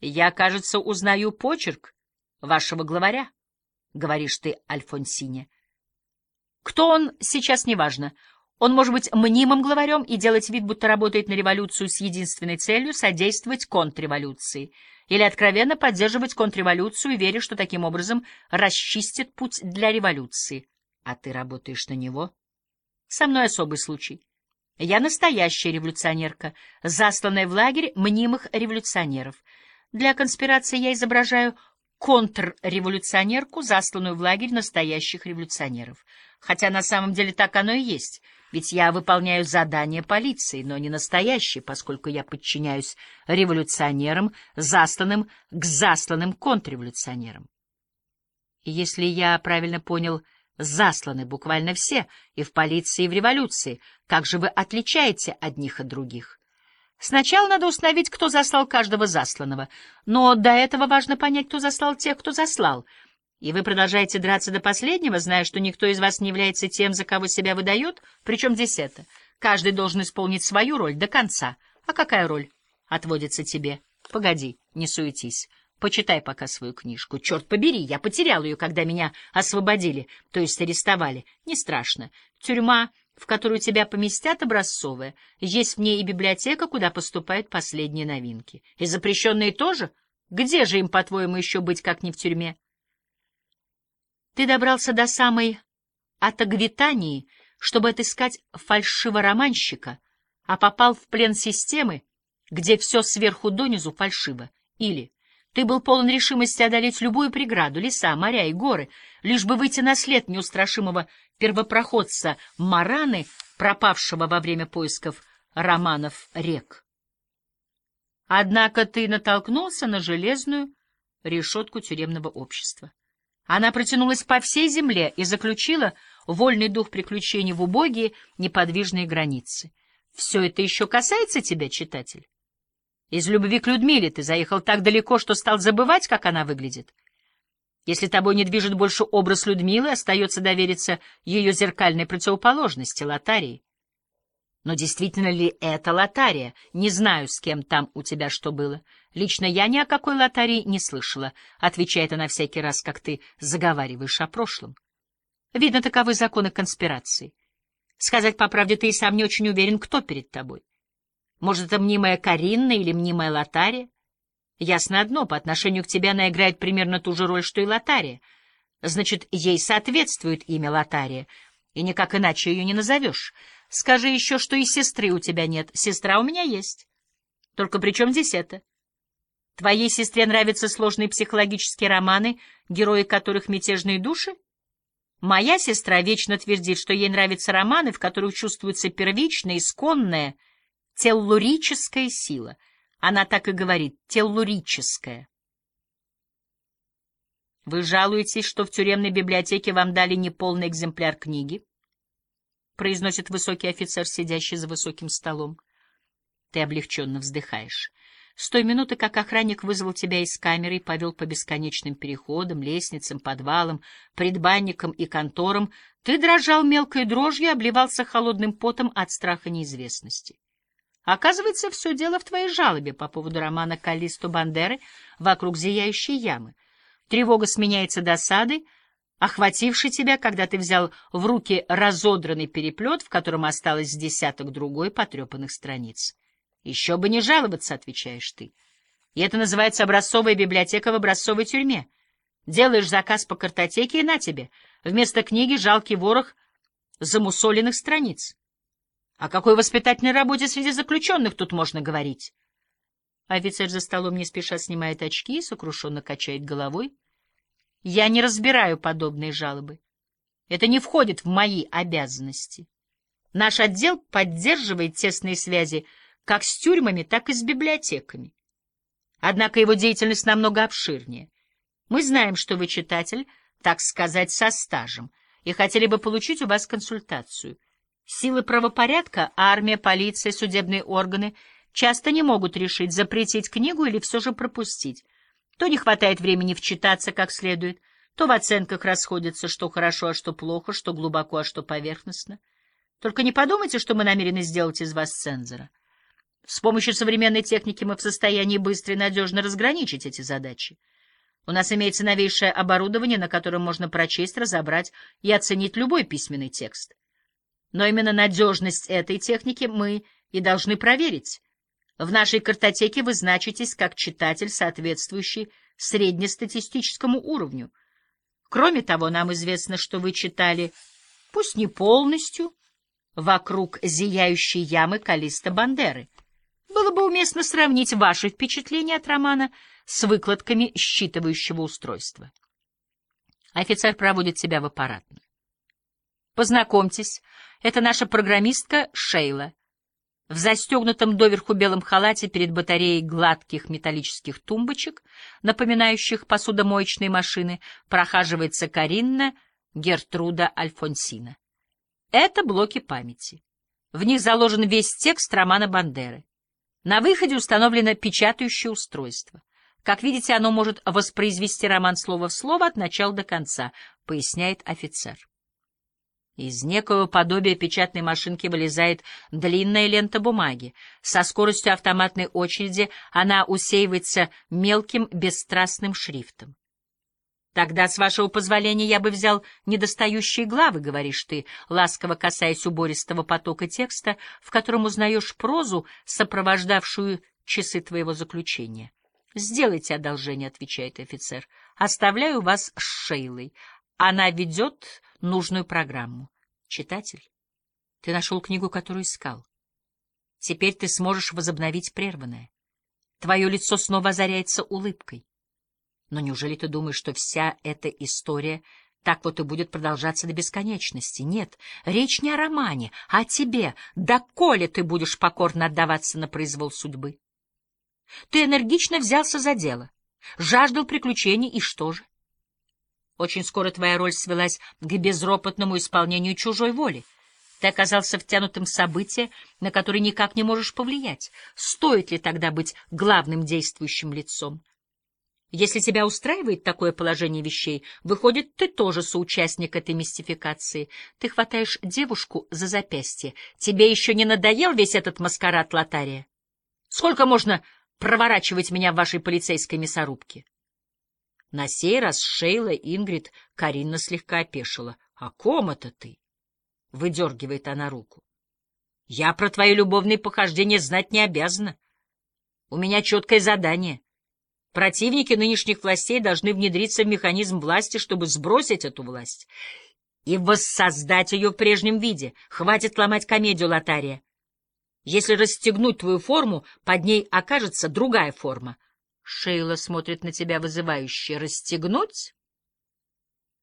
Я, кажется, узнаю почерк вашего главаря, — говоришь ты Альфонсине. Кто он, сейчас неважно. Он может быть мнимым главарем и делать вид, будто работает на революцию с единственной целью содействовать контрреволюции, или откровенно поддерживать контрреволюцию, веря, что таким образом расчистит путь для революции. А ты работаешь на него? Со мной особый случай. Я настоящая революционерка, засланная в лагерь мнимых революционеров. Для конспирации я изображаю контрреволюционерку, засланную в лагерь настоящих революционеров. Хотя на самом деле так оно и есть — ведь я выполняю задания полиции, но не настоящие, поскольку я подчиняюсь революционерам, засланным к засланным контрреволюционерам. Если я правильно понял, засланы буквально все, и в полиции, и в революции. Как же вы отличаете одних от других? Сначала надо установить, кто заслал каждого засланного, но до этого важно понять, кто заслал тех, кто заслал — и вы продолжаете драться до последнего, зная, что никто из вас не является тем, за кого себя выдает? Причем здесь это? Каждый должен исполнить свою роль до конца. А какая роль отводится тебе? Погоди, не суетись. Почитай пока свою книжку. Черт побери, я потерял ее, когда меня освободили, то есть арестовали. Не страшно. Тюрьма, в которую тебя поместят, образцовая. Есть в ней и библиотека, куда поступают последние новинки. И запрещенные тоже? Где же им, по-твоему, еще быть, как не в тюрьме? Ты добрался до самой Атагвитании, чтобы отыскать фальшивороманщика, а попал в плен системы, где все сверху донизу фальшиво. Или ты был полон решимости одолеть любую преграду, леса, моря и горы, лишь бы выйти на след неустрашимого первопроходца Мараны, пропавшего во время поисков романов рек. Однако ты натолкнулся на железную решетку тюремного общества. Она протянулась по всей земле и заключила вольный дух приключений в убогие неподвижные границы. Все это еще касается тебя, читатель? Из любви к Людмиле ты заехал так далеко, что стал забывать, как она выглядит. Если тобой не движет больше образ Людмилы, остается довериться ее зеркальной противоположности, Лотарии. Но действительно ли это лотария? Не знаю, с кем там у тебя что было. Лично я ни о какой лотарии не слышала, отвечает она всякий раз, как ты заговариваешь о прошлом. Видно, таковы законы конспирации. Сказать по правде, ты и сам не очень уверен, кто перед тобой. Может, это мнимая Каринна или мнимая лотария? Ясно одно, по отношению к тебе она играет примерно ту же роль, что и лотария. Значит, ей соответствует имя лотария, и никак иначе ее не назовешь. Скажи еще, что и сестры у тебя нет. Сестра у меня есть. Только при чем здесь это? Твоей сестре нравятся сложные психологические романы, герои которых мятежные души? Моя сестра вечно твердит, что ей нравятся романы, в которых чувствуется первичная, исконная, теллурическая сила. Она так и говорит — теллурическая. Вы жалуетесь, что в тюремной библиотеке вам дали неполный экземпляр книги? произносит высокий офицер, сидящий за высоким столом. Ты облегченно вздыхаешь. С той минуты, как охранник вызвал тебя из камеры и повел по бесконечным переходам, лестницам, подвалам, предбанникам и конторам, ты дрожал мелкой дрожью и обливался холодным потом от страха неизвестности. Оказывается, все дело в твоей жалобе по поводу романа Каллисто Бандеры «Вокруг зияющей ямы». Тревога сменяется досадой, охвативший тебя, когда ты взял в руки разодранный переплет, в котором осталось десяток другой потрепанных страниц. Еще бы не жаловаться, отвечаешь ты. И это называется образцовая библиотека в образцовой тюрьме. Делаешь заказ по картотеке и на тебе. Вместо книги жалкий ворох замусоленных страниц. О какой воспитательной работе среди заключенных тут можно говорить? Офицер за столом не спеша снимает очки и сокрушенно качает головой. Я не разбираю подобные жалобы. Это не входит в мои обязанности. Наш отдел поддерживает тесные связи как с тюрьмами, так и с библиотеками. Однако его деятельность намного обширнее. Мы знаем, что вы читатель, так сказать, со стажем, и хотели бы получить у вас консультацию. Силы правопорядка, армия, полиция, судебные органы часто не могут решить, запретить книгу или все же пропустить. То не хватает времени вчитаться как следует, то в оценках расходятся, что хорошо, а что плохо, что глубоко, а что поверхностно. Только не подумайте, что мы намерены сделать из вас цензора. С помощью современной техники мы в состоянии быстро и надежно разграничить эти задачи. У нас имеется новейшее оборудование, на котором можно прочесть, разобрать и оценить любой письменный текст. Но именно надежность этой техники мы и должны проверить. В нашей картотеке вы значитесь как читатель, соответствующий среднестатистическому уровню. Кроме того, нам известно, что вы читали, пусть не полностью, вокруг зияющей ямы Калиста Бандеры. Было бы уместно сравнить ваши впечатления от романа с выкладками считывающего устройства. Офицер проводит себя в аппаратную. Познакомьтесь, это наша программистка Шейла. В застегнутом доверху белом халате перед батареей гладких металлических тумбочек, напоминающих посудомоечные машины, прохаживается Каринна Гертруда Альфонсина. Это блоки памяти. В них заложен весь текст романа Бандеры. На выходе установлено печатающее устройство. Как видите, оно может воспроизвести роман слово в слово от начала до конца, поясняет офицер. Из некого подобия печатной машинки вылезает длинная лента бумаги. Со скоростью автоматной очереди она усеивается мелким бесстрастным шрифтом. Тогда, с вашего позволения, я бы взял недостающие главы, говоришь ты, ласково касаясь убористого потока текста, в котором узнаешь прозу, сопровождавшую часы твоего заключения. Сделайте одолжение, отвечает офицер. Оставляю вас с Шейлой. Она ведет нужную программу. Читатель, ты нашел книгу, которую искал. Теперь ты сможешь возобновить прерванное. Твое лицо снова озаряется улыбкой. Но неужели ты думаешь, что вся эта история так вот и будет продолжаться до бесконечности? Нет, речь не о романе, а о тебе. Доколе ты будешь покорно отдаваться на произвол судьбы? Ты энергично взялся за дело, жаждал приключений, и что же? Очень скоро твоя роль свелась к безропотному исполнению чужой воли. Ты оказался втянутым в события, на которые никак не можешь повлиять. Стоит ли тогда быть главным действующим лицом? Если тебя устраивает такое положение вещей, выходит, ты тоже соучастник этой мистификации. Ты хватаешь девушку за запястье. Тебе еще не надоел весь этот маскарад лотария? Сколько можно проворачивать меня в вашей полицейской мясорубке? На сей раз Шейла, Ингрид, Каринна слегка опешила. — О ком это ты? — выдергивает она руку. — Я про твои любовные похождения знать не обязана. У меня четкое задание — Противники нынешних властей должны внедриться в механизм власти, чтобы сбросить эту власть и воссоздать ее в прежнем виде. Хватит ломать комедию, Лотария. Если расстегнуть твою форму, под ней окажется другая форма. Шейла смотрит на тебя вызывающе. Расстегнуть?